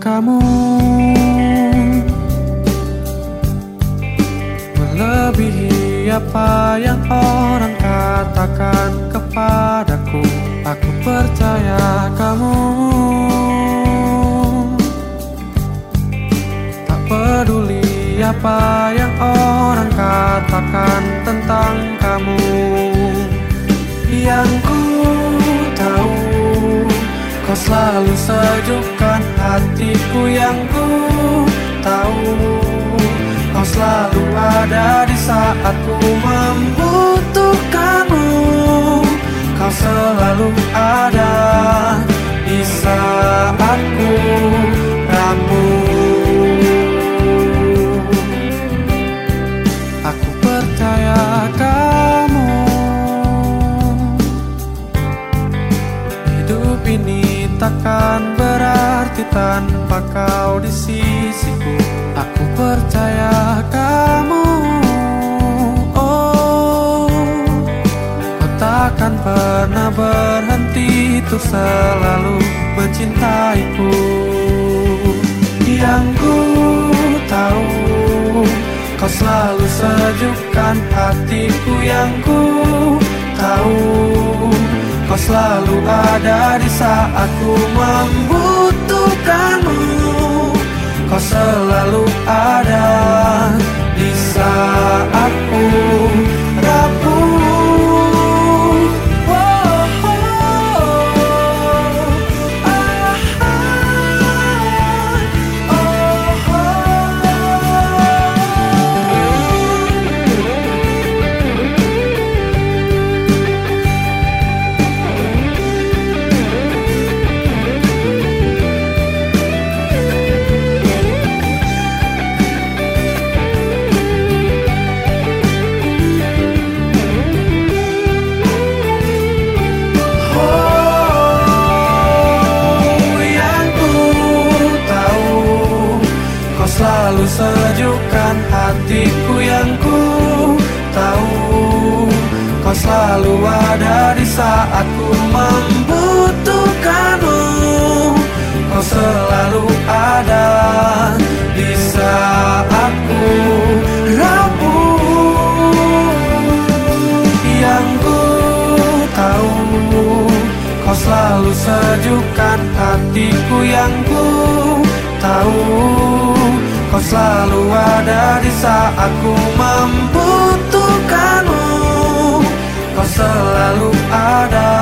kamu. Melebihi apa yang orang katakan kepadaku Aku percaya kamu. Tak peduli apa yang orang katakan tentang kamu hatiku yang ku berarti tanpa kau di sisiku. Aku percaya kamu Oh. Kau takkan pernah berhenti Untuk selalu mencintaiku. Yang ku tahu Kau selalu sejukkan hatiku. Yang ku tahu Kau selalu ada di saat ku Kau selalu ada selalu sejukkan hatiku yang ku tahu. Kau selalu ada di saat ku membutuhkanmu. Kau selalu ada di saat ku rapuh. Yang ku tahu Kau selalu sejukkan hatiku yang ku tahu selalu ada di saat ku membutuhkanmu. Kau selalu ada